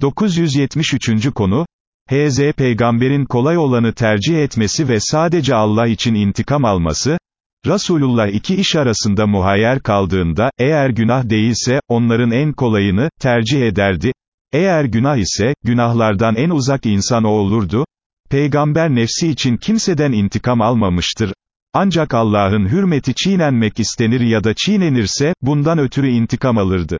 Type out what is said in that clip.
973. konu, H.Z. Peygamberin kolay olanı tercih etmesi ve sadece Allah için intikam alması, Resulullah iki iş arasında muhayyer kaldığında, eğer günah değilse, onların en kolayını, tercih ederdi, eğer günah ise, günahlardan en uzak insan o olurdu, Peygamber nefsi için kimseden intikam almamıştır, ancak Allah'ın hürmeti çiğnenmek istenir ya da çiğnenirse, bundan ötürü intikam alırdı.